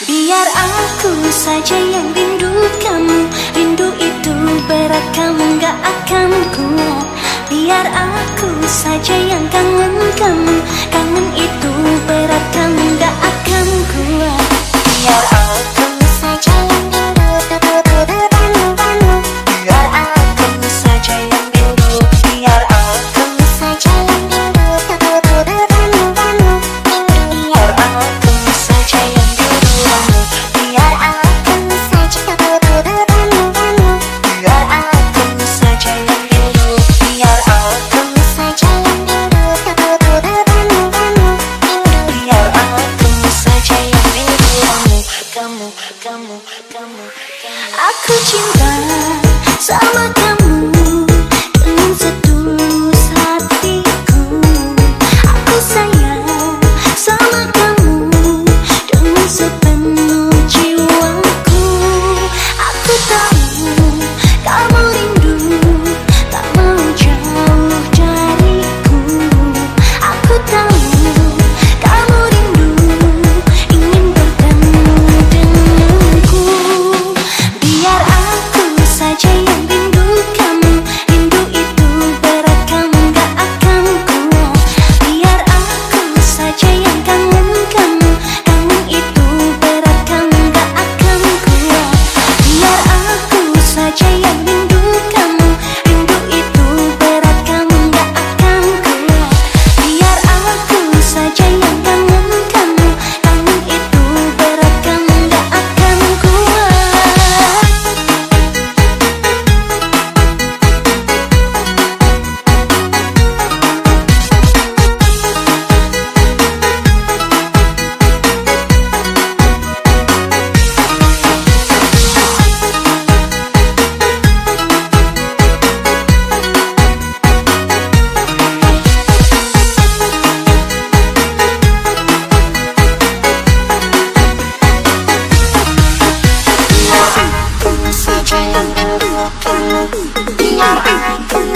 Biar aku saja yang rindu kamu. Rindu itu berat kamu gak akan kuat. Biar aku saja yang kangen kamu. Kangen itu Someone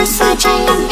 saja yang